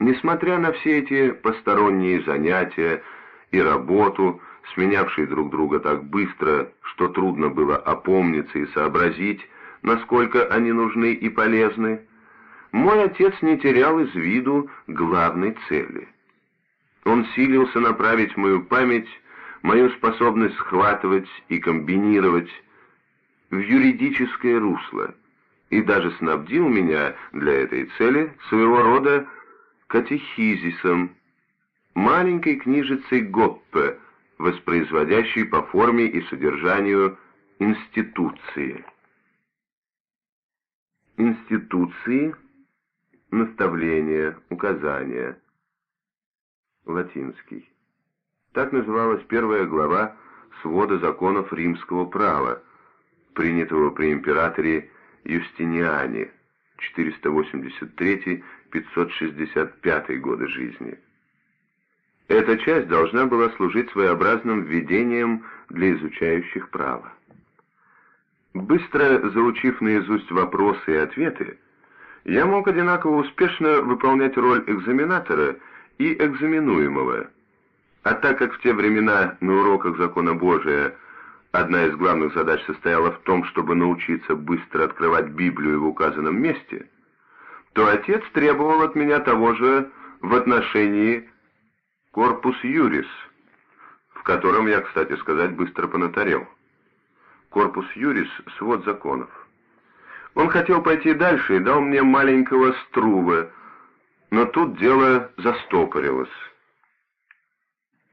Несмотря на все эти посторонние занятия и работу, сменявшие друг друга так быстро, что трудно было опомниться и сообразить, насколько они нужны и полезны, мой отец не терял из виду главной цели. Он силился направить мою память, мою способность схватывать и комбинировать в юридическое русло, и даже снабдил меня для этой цели своего рода катехизисом, маленькой книжицей Гоппе, воспроизводящей по форме и содержанию институции. Институции, наставления, указания. Латинский. Так называлась первая глава свода законов римского права, принятого при императоре Юстиниане 483-565 годы жизни. Эта часть должна была служить своеобразным введением для изучающих право. Быстро заучив наизусть вопросы и ответы, я мог одинаково успешно выполнять роль экзаменатора и экзаменуемого. А так как в те времена на уроках закона Божия одна из главных задач состояла в том, чтобы научиться быстро открывать Библию в указанном месте, то отец требовал от меня того же в отношении «Корпус Юрис», в котором я, кстати сказать, быстро понатарел. Корпус Юрис — свод законов. Он хотел пойти дальше и дал мне маленького Струва, но тут дело застопорилось.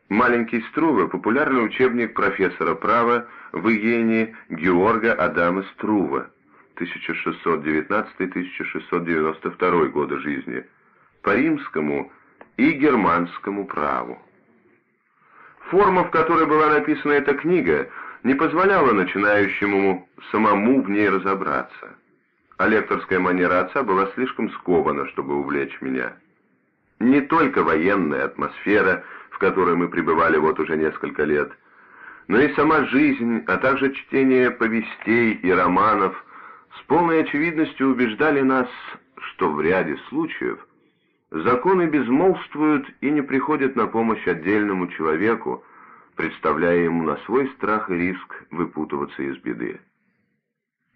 Маленький Струва — популярный учебник профессора права в Иене Георга Адама Струва, 1619-1692 годы жизни, по римскому и германскому праву. Форма, в которой была написана эта книга, не позволяла начинающему самому в ней разобраться. А лекторская манера отца была слишком скована, чтобы увлечь меня. Не только военная атмосфера, в которой мы пребывали вот уже несколько лет, но и сама жизнь, а также чтение повестей и романов с полной очевидностью убеждали нас, что в ряде случаев законы безмолвствуют и не приходят на помощь отдельному человеку, представляя ему на свой страх и риск выпутываться из беды.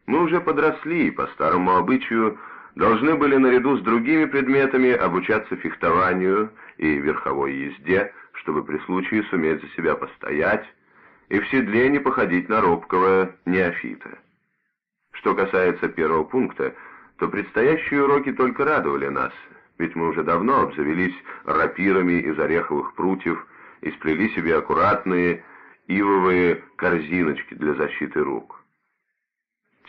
Мы уже подросли и по старому обычаю должны были наряду с другими предметами обучаться фехтованию и верховой езде, чтобы при случае суметь за себя постоять и в седле не походить на робкого неофита. Что касается первого пункта, то предстоящие уроки только радовали нас, ведь мы уже давно обзавелись рапирами из ореховых прутьев и сплели себе аккуратные ивовые корзиночки для защиты рук.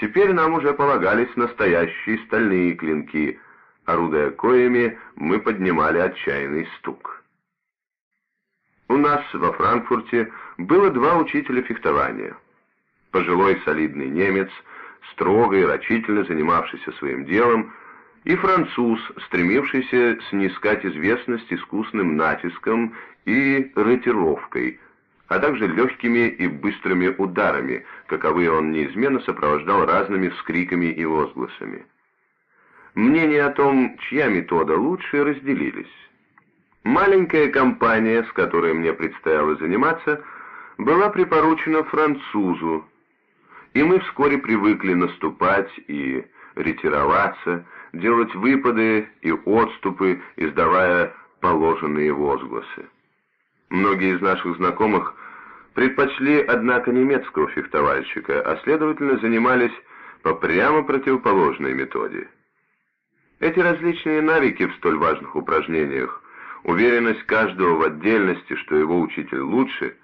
Теперь нам уже полагались настоящие стальные клинки, орудуя коями мы поднимали отчаянный стук. У нас во Франкфурте было два учителя фехтования. Пожилой солидный немец, строго и рачительно занимавшийся своим делом, и француз, стремившийся снискать известность искусным натиском и ретировкой, а также легкими и быстрыми ударами, каковые он неизменно сопровождал разными вскриками и возгласами. Мнения о том, чья метода лучше, разделились. Маленькая компания, с которой мне предстояло заниматься, была припоручена французу, и мы вскоре привыкли наступать и ретироваться, делать выпады и отступы, издавая положенные возгласы. Многие из наших знакомых предпочли, однако, немецкого фехтовальщика, а следовательно занимались по прямо противоположной методе. Эти различные навыки в столь важных упражнениях, уверенность каждого в отдельности, что его учитель лучше,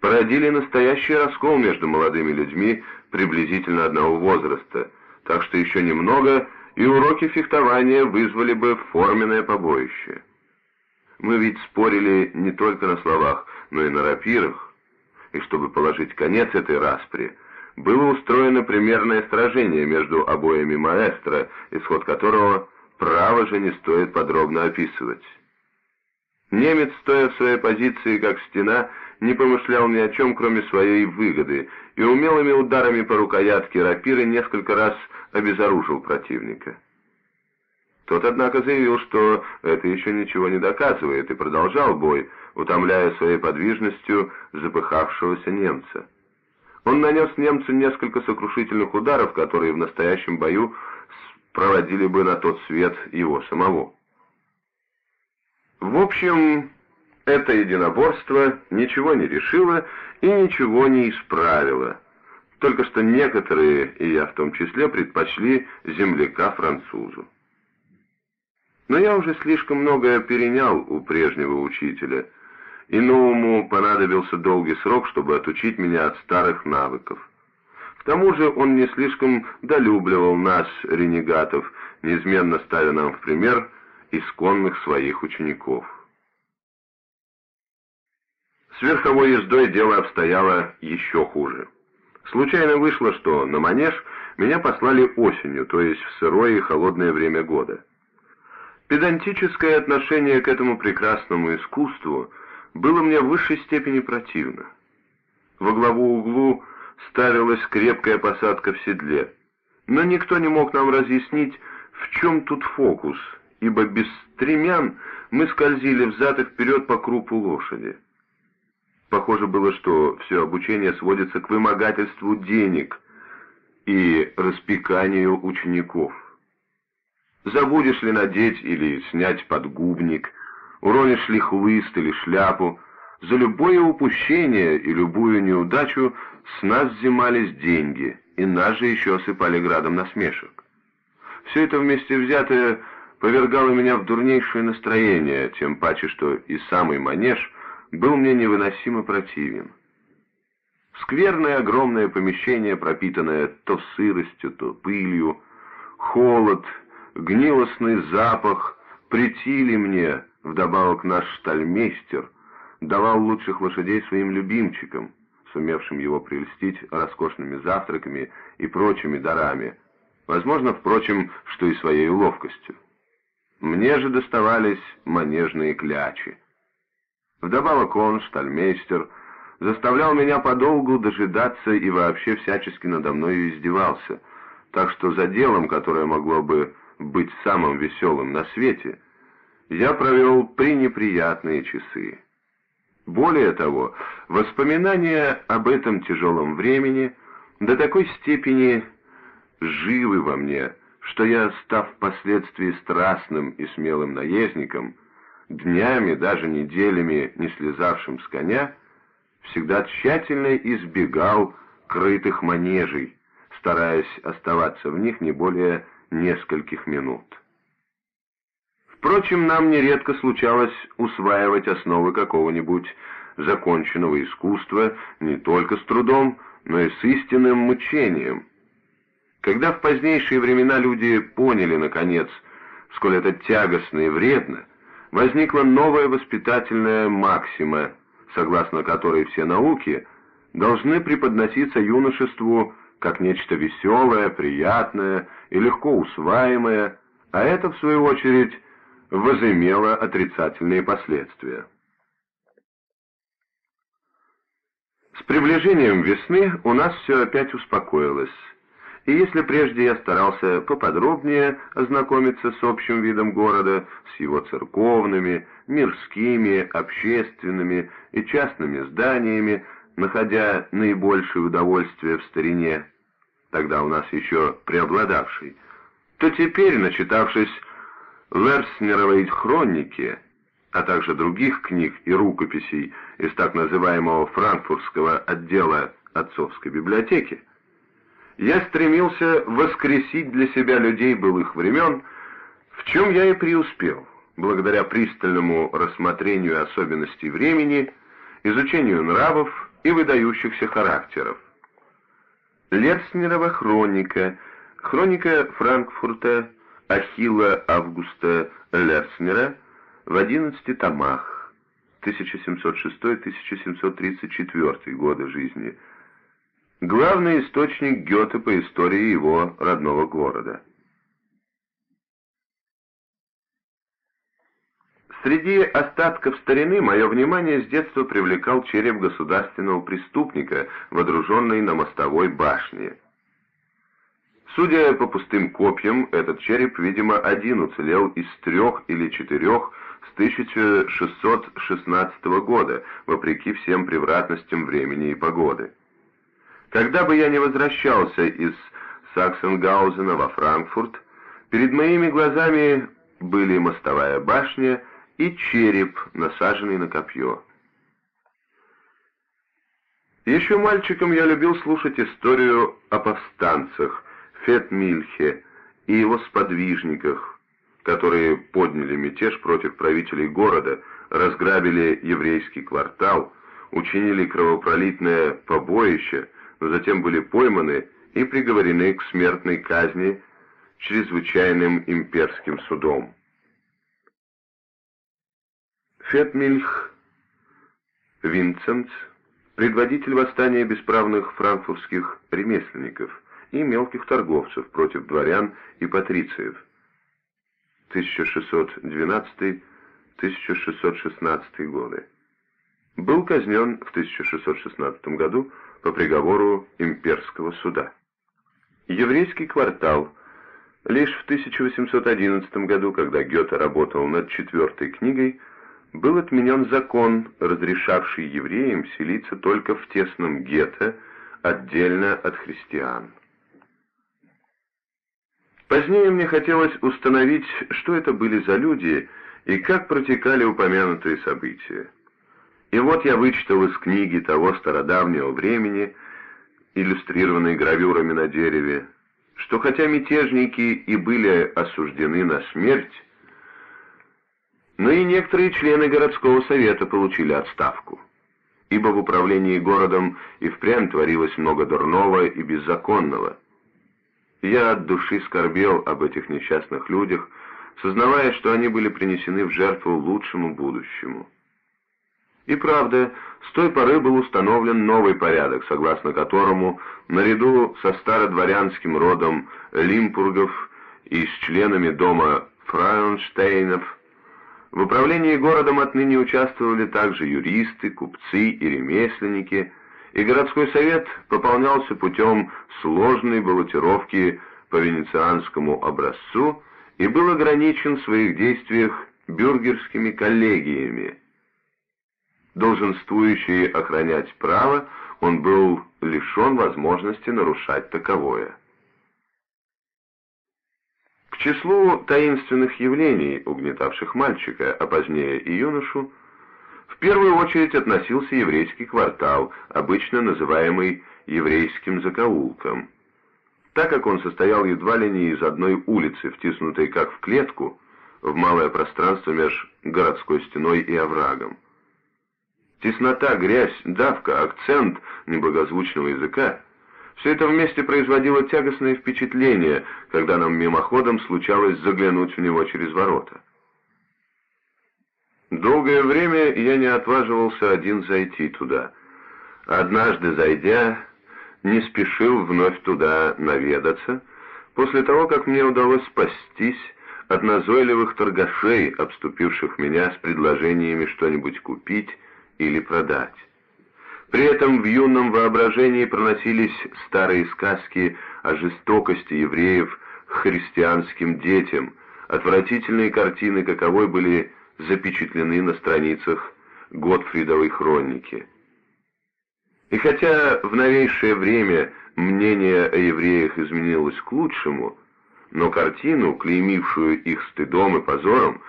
породили настоящий раскол между молодыми людьми приблизительно одного возраста, так что еще немного, и уроки фехтования вызвали бы форменное побоище. Мы ведь спорили не только на словах, но и на рапирах, и чтобы положить конец этой распри, было устроено примерное сражение между обоими маэстро, исход которого право же не стоит подробно описывать. Немец, стоя в своей позиции как стена, не помышлял ни о чем, кроме своей выгоды, и умелыми ударами по рукоятке рапиры несколько раз обезоружил противника. Тот, однако, заявил, что это еще ничего не доказывает, и продолжал бой, утомляя своей подвижностью запыхавшегося немца. Он нанес немцу несколько сокрушительных ударов, которые в настоящем бою проводили бы на тот свет его самого. В общем, это единоборство ничего не решило и ничего не исправило, только что некоторые, и я в том числе, предпочли земляка французу. Но я уже слишком многое перенял у прежнего учителя, и новому понадобился долгий срок, чтобы отучить меня от старых навыков. К тому же он не слишком долюбливал нас, ренегатов, неизменно ставя нам в пример исконных своих учеников. С верховой ездой дело обстояло еще хуже. Случайно вышло, что на манеж меня послали осенью, то есть в сырое и холодное время года. Педантическое отношение к этому прекрасному искусству было мне в высшей степени противно. Во главу углу ставилась крепкая посадка в седле, но никто не мог нам разъяснить, в чем тут фокус, ибо без стремян мы скользили взад и вперед по крупу лошади. Похоже было, что все обучение сводится к вымогательству денег и распеканию учеников. Забудешь ли надеть или снять подгубник, уронишь ли хлыст или шляпу, за любое упущение и любую неудачу с нас взимались деньги, и нас же еще осыпали градом насмешек. Все это вместе взятое повергало меня в дурнейшее настроение, тем паче, что и самый манеж — был мне невыносимо противен. Скверное огромное помещение, пропитанное то сыростью, то пылью, холод, гнилостный запах притили мне, вдобавок наш штальмейстер, давал лучших лошадей своим любимчикам, сумевшим его прельстить роскошными завтраками и прочими дарами, возможно, впрочем, что и своей ловкостью. Мне же доставались манежные клячи. Вдобавок он, штальмейстер, заставлял меня подолгу дожидаться и вообще всячески надо мною издевался, так что за делом, которое могло бы быть самым веселым на свете, я провел пренеприятные часы. Более того, воспоминания об этом тяжелом времени до такой степени живы во мне, что я, став впоследствии страстным и смелым наездником, днями, даже неделями не слезавшим с коня, всегда тщательно избегал крытых манежей, стараясь оставаться в них не более нескольких минут. Впрочем, нам нередко случалось усваивать основы какого-нибудь законченного искусства не только с трудом, но и с истинным мучением. Когда в позднейшие времена люди поняли, наконец, сколь это тягостно и вредно, возникла новая воспитательная максима, согласно которой все науки должны преподноситься юношеству как нечто веселое, приятное и легко усваиваемое, а это, в свою очередь, возымело отрицательные последствия. С приближением весны у нас все опять успокоилось. И если прежде я старался поподробнее ознакомиться с общим видом города, с его церковными, мирскими, общественными и частными зданиями, находя наибольшее удовольствие в старине, тогда у нас еще преобладавшей, то теперь, начитавшись Верснеровой хроники, а также других книг и рукописей из так называемого франкфуртского отдела отцовской библиотеки, я стремился воскресить для себя людей былых времен, в чем я и преуспел, благодаря пристальному рассмотрению особенностей времени, изучению нравов и выдающихся характеров. Лерцнерова хроника, хроника Франкфурта Ахилла Августа Лерцнера в 11 томах 1706-1734 годы жизни – главный источник Гёте по истории его родного города. Среди остатков старины мое внимание с детства привлекал череп государственного преступника, водруженный на мостовой башне. Судя по пустым копьям, этот череп, видимо, один уцелел из трех или четырех с 1616 года, вопреки всем превратностям времени и погоды. Когда бы я не возвращался из Саксенгаузена во Франкфурт, перед моими глазами были мостовая башня и череп, насаженный на копье. Еще мальчиком я любил слушать историю о повстанцах, Фетмильхе и его сподвижниках, которые подняли мятеж против правителей города, разграбили еврейский квартал, учинили кровопролитное побоище, но затем были пойманы и приговорены к смертной казни чрезвычайным имперским судом. Фетмильх Винцент, предводитель восстания бесправных франкфуртских ремесленников и мелких торговцев против дворян и патрициев. 1612-1616 годы. Был казнен в 1616 году по приговору имперского суда. Еврейский квартал. Лишь в 1811 году, когда Гёте работал над четвертой книгой, был отменен закон, разрешавший евреям селиться только в тесном гетто, отдельно от христиан. Позднее мне хотелось установить, что это были за люди и как протекали упомянутые события. И вот я вычитал из книги того стародавнего времени, иллюстрированной гравюрами на дереве, что хотя мятежники и были осуждены на смерть, но и некоторые члены городского совета получили отставку, ибо в управлении городом и впрямь творилось много дурного и беззаконного. Я от души скорбел об этих несчастных людях, сознавая, что они были принесены в жертву лучшему будущему. И правда, с той поры был установлен новый порядок, согласно которому, наряду со стародворянским родом Лимпургов и с членами дома Фрайенштейнов, в управлении городом отныне участвовали также юристы, купцы и ремесленники, и городской совет пополнялся путем сложной баллотировки по венецианскому образцу и был ограничен в своих действиях бюргерскими коллегиями, долженствующий охранять право, он был лишен возможности нарушать таковое. К числу таинственных явлений, угнетавших мальчика, а позднее и юношу, в первую очередь относился еврейский квартал, обычно называемый еврейским закоулком. Так как он состоял едва ли не из одной улицы, втиснутой как в клетку, в малое пространство между городской стеной и оврагом. Теснота, грязь, давка, акцент неблагозвучного языка — все это вместе производило тягостное впечатление, когда нам мимоходом случалось заглянуть в него через ворота. Долгое время я не отваживался один зайти туда. Однажды, зайдя, не спешил вновь туда наведаться, после того, как мне удалось спастись от назойливых торгашей, обступивших меня с предложениями что-нибудь купить или продать. При этом в юном воображении проносились старые сказки о жестокости евреев христианским детям, отвратительные картины каковой были запечатлены на страницах Готфридовой хроники. И хотя в новейшее время мнение о евреях изменилось к лучшему, но картину, клеймившую их стыдом и позором,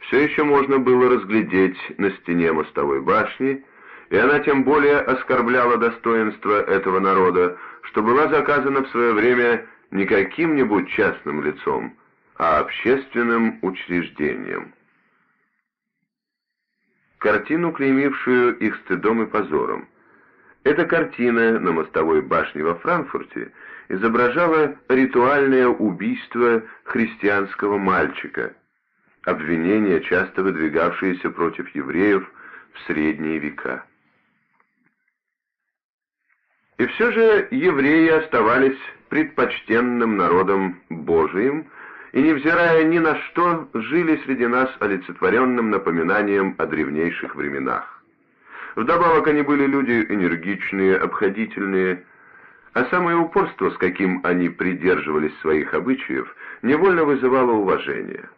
все еще можно было разглядеть на стене мостовой башни, и она тем более оскорбляла достоинство этого народа, что была заказана в свое время не каким-нибудь частным лицом, а общественным учреждением. Картину, клеймившую их стыдом и позором. Эта картина на мостовой башне во Франкфурте изображала ритуальное убийство христианского мальчика, обвинения, часто выдвигавшиеся против евреев в средние века. И все же евреи оставались предпочтенным народом Божиим, и, невзирая ни на что, жили среди нас олицетворенным напоминанием о древнейших временах. Вдобавок они были люди энергичные, обходительные, а самое упорство, с каким они придерживались своих обычаев, невольно вызывало уважение.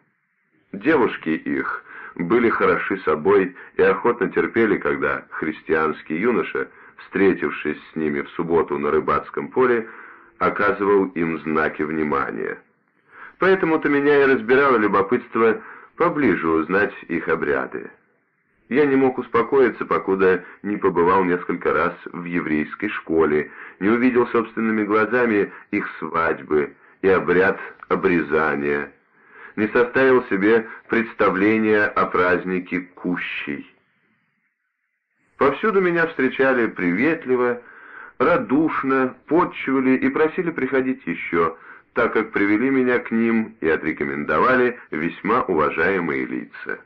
Девушки их были хороши собой и охотно терпели, когда христианский юноша, встретившись с ними в субботу на рыбацком поле, оказывал им знаки внимания. Поэтому-то меня и разбирало любопытство поближе узнать их обряды. Я не мог успокоиться, покуда не побывал несколько раз в еврейской школе, не увидел собственными глазами их свадьбы и обряд обрезания, не составил себе представления о празднике Кущей. Повсюду меня встречали приветливо, радушно, подчивали и просили приходить еще, так как привели меня к ним и отрекомендовали весьма уважаемые лица.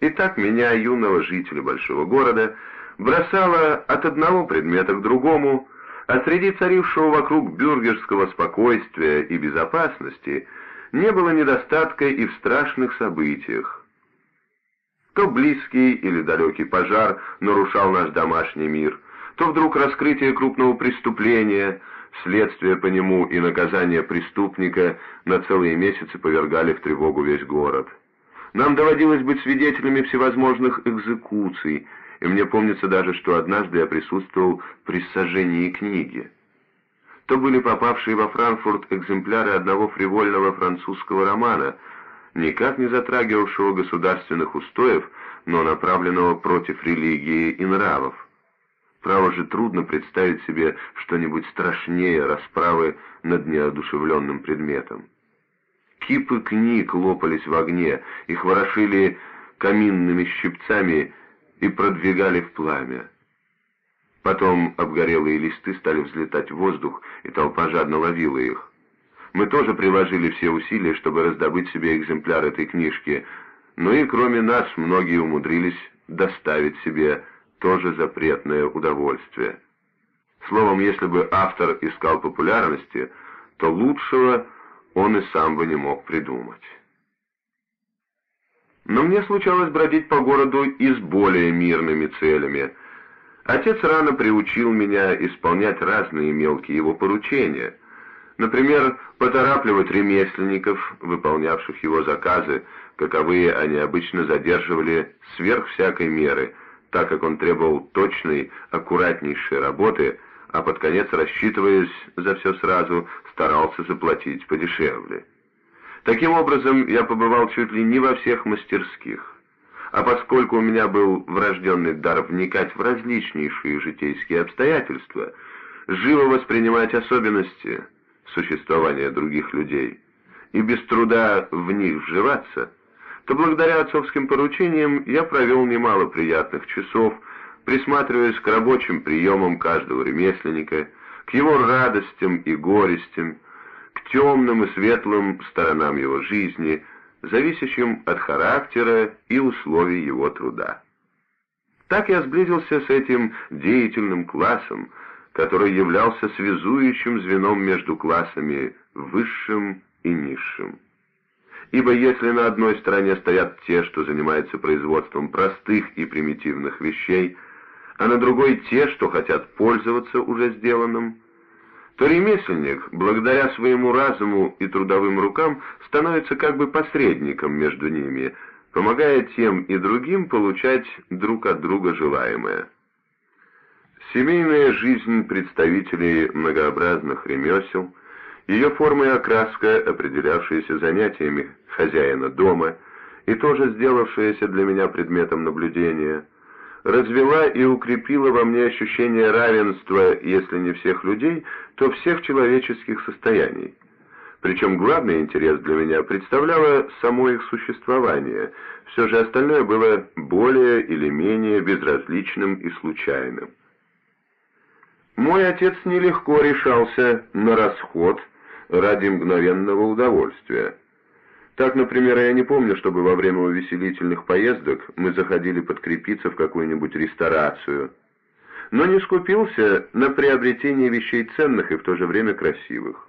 И так меня, юного жителя большого города, бросало от одного предмета к другому, а среди царившего вокруг бюргерского спокойствия и безопасности не было недостатка и в страшных событиях. То близкий или далекий пожар нарушал наш домашний мир, то вдруг раскрытие крупного преступления, следствие по нему и наказание преступника на целые месяцы повергали в тревогу весь город. Нам доводилось быть свидетелями всевозможных экзекуций, и мне помнится даже, что однажды я присутствовал при сожжении книги. То были попавшие во Франкфурт экземпляры одного фривольного французского романа, никак не затрагивавшего государственных устоев, но направленного против религии и нравов. Право же трудно представить себе что-нибудь страшнее расправы над неодушевленным предметом. Кипы книг лопались в огне, их ворошили каминными щипцами и продвигали в пламя. Потом обгорелые листы стали взлетать в воздух, и толпа жадно ловила их. Мы тоже приложили все усилия, чтобы раздобыть себе экземпляр этой книжки, но и кроме нас многие умудрились доставить себе тоже запретное удовольствие. Словом, если бы автор искал популярности, то лучшего он и сам бы не мог придумать. Но мне случалось бродить по городу и с более мирными целями. Отец рано приучил меня исполнять разные мелкие его поручения. Например, поторапливать ремесленников, выполнявших его заказы, каковые они обычно задерживали сверх всякой меры, так как он требовал точной, аккуратнейшей работы, а под конец, рассчитываясь за все сразу, старался заплатить подешевле. Таким образом, я побывал чуть ли не во всех мастерских. А поскольку у меня был врожденный дар вникать в различнейшие житейские обстоятельства, живо воспринимать особенности существования других людей и без труда в них вживаться, то благодаря отцовским поручениям я провел немало приятных часов, присматриваясь к рабочим приемам каждого ремесленника, к его радостям и горестям, к темным и светлым сторонам его жизни, зависящим от характера и условий его труда. Так я сблизился с этим деятельным классом, который являлся связующим звеном между классами высшим и низшим. Ибо если на одной стороне стоят те, что занимаются производством простых и примитивных вещей, а на другой те, что хотят пользоваться уже сделанным, то ремесленник, благодаря своему разуму и трудовым рукам, становится как бы посредником между ними, помогая тем и другим получать друг от друга желаемое. Семейная жизнь представителей многообразных ремесел, ее форма и окраска, определявшиеся занятиями хозяина дома, и тоже сделавшаяся для меня предметом наблюдения – развела и укрепила во мне ощущение равенства, если не всех людей, то всех человеческих состояний. Причем главный интерес для меня представляло само их существование, все же остальное было более или менее безразличным и случайным. Мой отец нелегко решался на расход ради мгновенного удовольствия. Так, например, я не помню, чтобы во время увеселительных поездок мы заходили подкрепиться в какую-нибудь ресторацию, но не скупился на приобретение вещей ценных и в то же время красивых.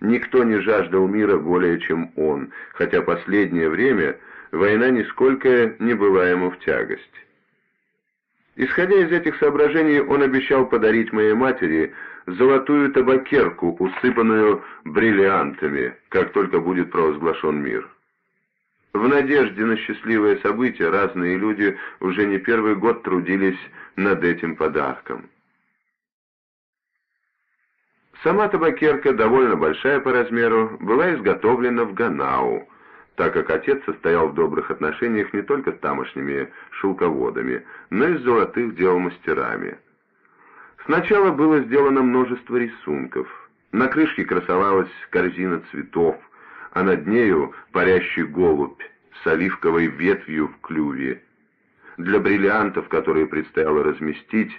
Никто не жаждал мира более, чем он, хотя последнее время война нисколько не была ему в тягость. Исходя из этих соображений, он обещал подарить моей матери золотую табакерку, усыпанную бриллиантами, как только будет провозглашен мир. В надежде на счастливое событие разные люди уже не первый год трудились над этим подарком. Сама табакерка, довольно большая по размеру, была изготовлена в Ганау, так как отец состоял в добрых отношениях не только с тамошними шелководами, но и с золотых дел мастерами. Сначала было сделано множество рисунков. На крышке красовалась корзина цветов, а над нею парящий голубь с оливковой ветвью в клюве. Для бриллиантов, которые предстояло разместить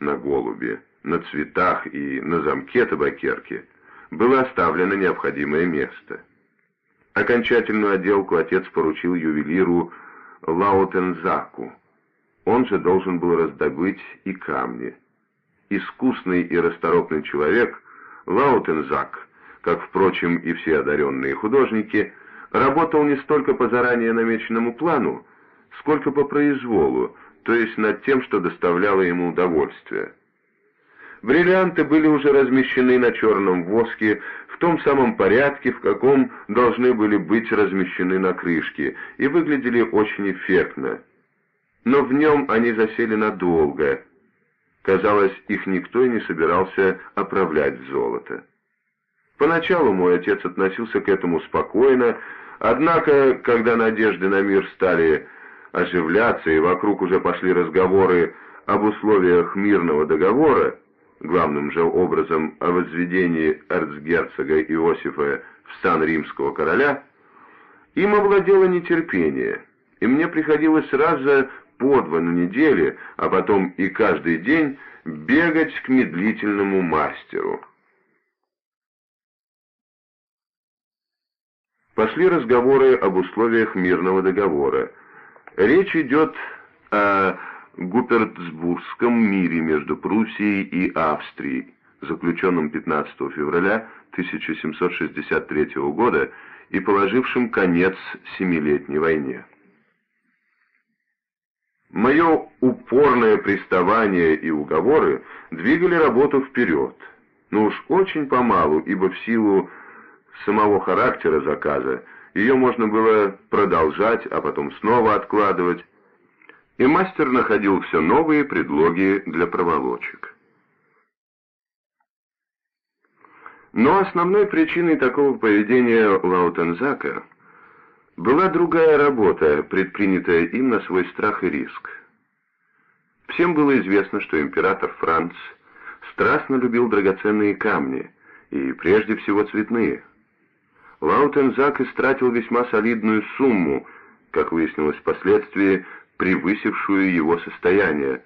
на голубе, на цветах и на замке табакерки было оставлено необходимое место. Окончательную отделку отец поручил ювелиру Лаутензаку. Он же должен был раздобыть и камни. Искусный и расторопный человек Лаутензак, как, впрочем, и все одаренные художники, работал не столько по заранее намеченному плану, сколько по произволу, то есть над тем, что доставляло ему удовольствие. Бриллианты были уже размещены на черном воске в том самом порядке, в каком должны были быть размещены на крышке, и выглядели очень эффектно. Но в нем они засели надолго. Казалось, их никто и не собирался оправлять в золото. Поначалу мой отец относился к этому спокойно, однако, когда надежды на мир стали оживляться и вокруг уже пошли разговоры об условиях мирного договора, главным же образом о возведении эрцгерцога Иосифа в сан римского короля, им овладело нетерпение, и мне приходилось раз за по два на неделе, а потом и каждый день бегать к медлительному мастеру. Пошли разговоры об условиях мирного договора. Речь идет о Гупертсбургском мире между Пруссией и Австрией, заключенном 15 февраля 1763 года и положившим конец Семилетней войне. Мое упорное приставание и уговоры двигали работу вперед, но уж очень помалу, ибо в силу самого характера заказа ее можно было продолжать, а потом снова откладывать, и мастер находил все новые предлоги для проволочек. Но основной причиной такого поведения Лаутензака была другая работа, предпринятая им на свой страх и риск. Всем было известно, что император Франц страстно любил драгоценные камни, и прежде всего цветные. Лаутензак истратил весьма солидную сумму, как выяснилось впоследствии, превысившую его состояние,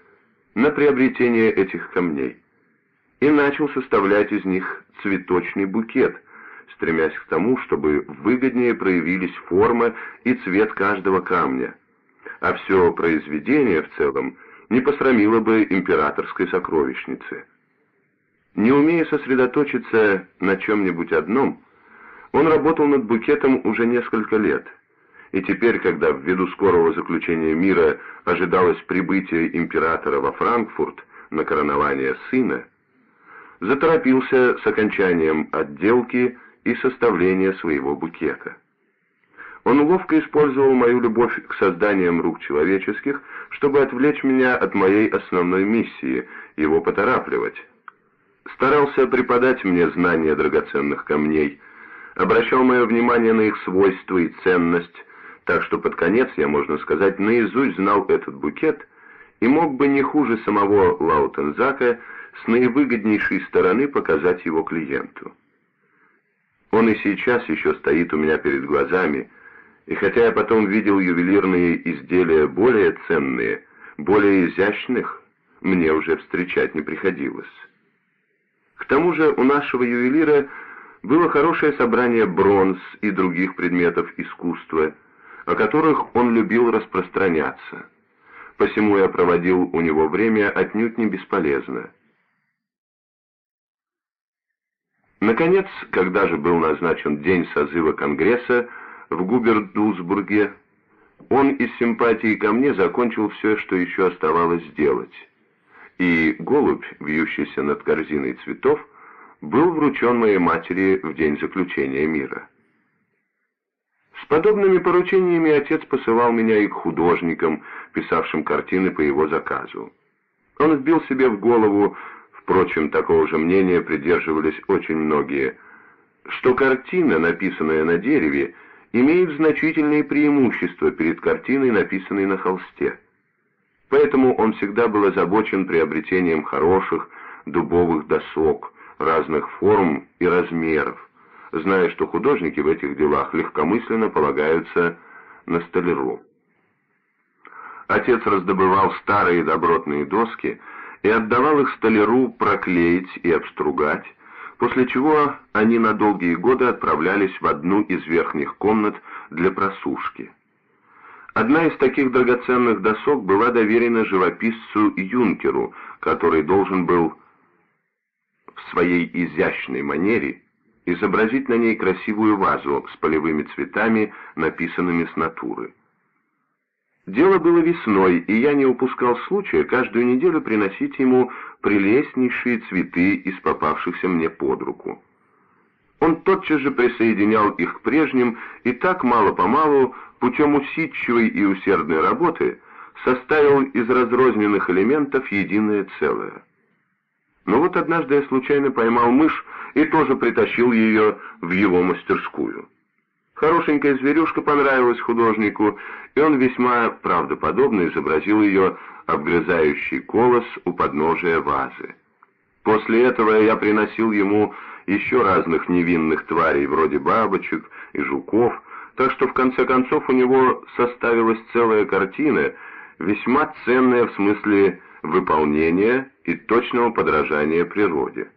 на приобретение этих камней, и начал составлять из них цветочный букет, стремясь к тому, чтобы выгоднее проявились форма и цвет каждого камня, а все произведение в целом не посрамило бы императорской сокровищницы. Не умея сосредоточиться на чем-нибудь одном, он работал над букетом уже несколько лет – и теперь, когда ввиду скорого заключения мира ожидалось прибытие императора во Франкфурт на коронование сына, заторопился с окончанием отделки и составления своего букета. Он ловко использовал мою любовь к созданиям рук человеческих, чтобы отвлечь меня от моей основной миссии, его поторапливать. Старался преподать мне знания драгоценных камней, обращал мое внимание на их свойства и ценность, так что под конец я, можно сказать, наизусть знал этот букет и мог бы не хуже самого Лаутензака с наивыгоднейшей стороны показать его клиенту. Он и сейчас еще стоит у меня перед глазами, и хотя я потом видел ювелирные изделия более ценные, более изящных, мне уже встречать не приходилось. К тому же у нашего ювелира было хорошее собрание бронз и других предметов искусства, о которых он любил распространяться. Посему я проводил у него время отнюдь не бесполезно. Наконец, когда же был назначен день созыва Конгресса в Губердусбурге, он из симпатии ко мне закончил все, что еще оставалось сделать. и голубь, вьющийся над корзиной цветов, был вручен моей матери в день заключения мира. С подобными поручениями отец посылал меня и к художникам, писавшим картины по его заказу. Он вбил себе в голову, впрочем, такого же мнения придерживались очень многие, что картина, написанная на дереве, имеет значительные преимущества перед картиной, написанной на холсте. Поэтому он всегда был озабочен приобретением хороших дубовых досок, разных форм и размеров, зная, что художники в этих делах легкомысленно полагаются на столяру. Отец раздобывал старые добротные доски и отдавал их столяру проклеить и обстругать, после чего они на долгие годы отправлялись в одну из верхних комнат для просушки. Одна из таких драгоценных досок была доверена живописцу Юнкеру, который должен был в своей изящной манере изобразить на ней красивую вазу с полевыми цветами, написанными с натуры. Дело было весной, и я не упускал случая каждую неделю приносить ему прелестнейшие цветы из попавшихся мне под руку. Он тотчас же присоединял их к прежним, и так мало-помалу, путем усидчивой и усердной работы, составил из разрозненных элементов единое целое. Но вот однажды я случайно поймал мышь и тоже притащил ее в его мастерскую. Хорошенькая зверюшка понравилась художнику, и он весьма правдоподобно изобразил ее обгрызающий колос у подножия вазы. После этого я приносил ему еще разных невинных тварей, вроде бабочек и жуков, так что в конце концов у него составилась целая картина, весьма ценная в смысле выполнения и точного подражания природе.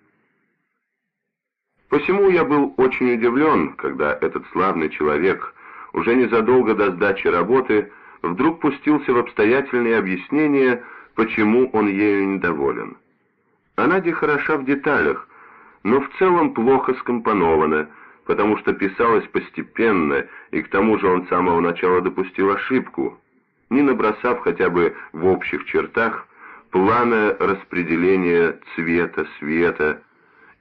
Посему я был очень удивлен, когда этот славный человек, уже незадолго до сдачи работы, вдруг пустился в обстоятельные объяснения, почему он ею недоволен. Она хороша в деталях, но в целом плохо скомпонована, потому что писалось постепенно, и к тому же он с самого начала допустил ошибку, не набросав хотя бы в общих чертах плана распределения цвета, света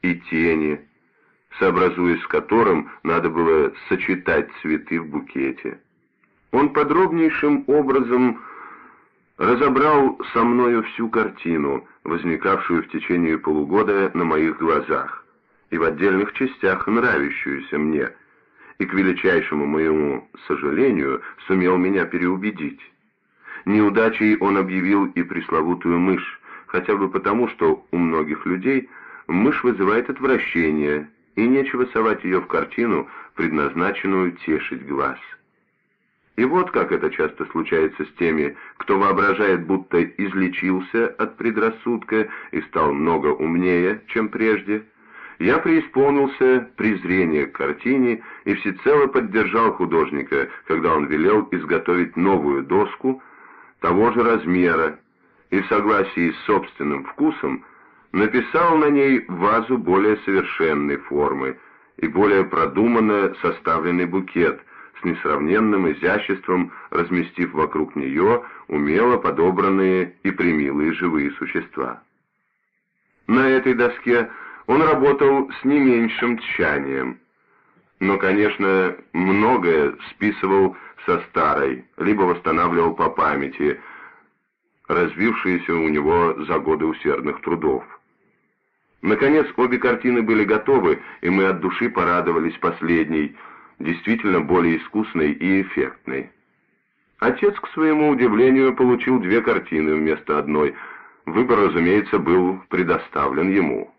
и тени, сообразуясь с которым надо было сочетать цветы в букете. Он подробнейшим образом разобрал со мною всю картину, возникавшую в течение полугода на моих глазах, и в отдельных частях нравящуюся мне, и к величайшему моему сожалению сумел меня переубедить. Неудачей он объявил и пресловутую мышь, хотя бы потому, что у многих людей мышь вызывает отвращение, и нечего совать ее в картину, предназначенную тешить глаз. И вот как это часто случается с теми, кто воображает, будто излечился от предрассудка и стал много умнее, чем прежде. Я преисполнился презрения к картине и всецело поддержал художника, когда он велел изготовить новую доску того же размера и в согласии с собственным вкусом написал на ней вазу более совершенной формы и более продуманно составленный букет с несравненным изяществом, разместив вокруг нее умело подобранные и примилые живые существа. На этой доске он работал с не меньшим тщанием, но, конечно, многое списывал со старой, либо восстанавливал по памяти, развившиеся у него за годы усердных трудов. Наконец, обе картины были готовы, и мы от души порадовались последней, действительно более искусной и эффектной. Отец, к своему удивлению, получил две картины вместо одной. Выбор, разумеется, был предоставлен ему.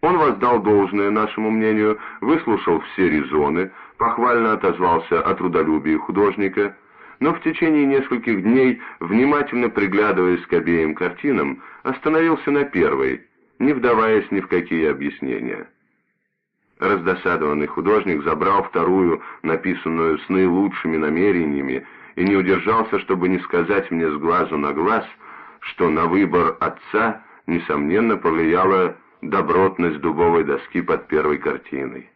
Он воздал должное нашему мнению, выслушал все резоны, похвально отозвался о трудолюбии художника, но в течение нескольких дней, внимательно приглядываясь к обеим картинам, остановился на первой, не вдаваясь ни в какие объяснения. Раздосадованный художник забрал вторую, написанную с наилучшими намерениями, и не удержался, чтобы не сказать мне с глазу на глаз, что на выбор отца, несомненно, повлияла добротность дубовой доски под первой картиной.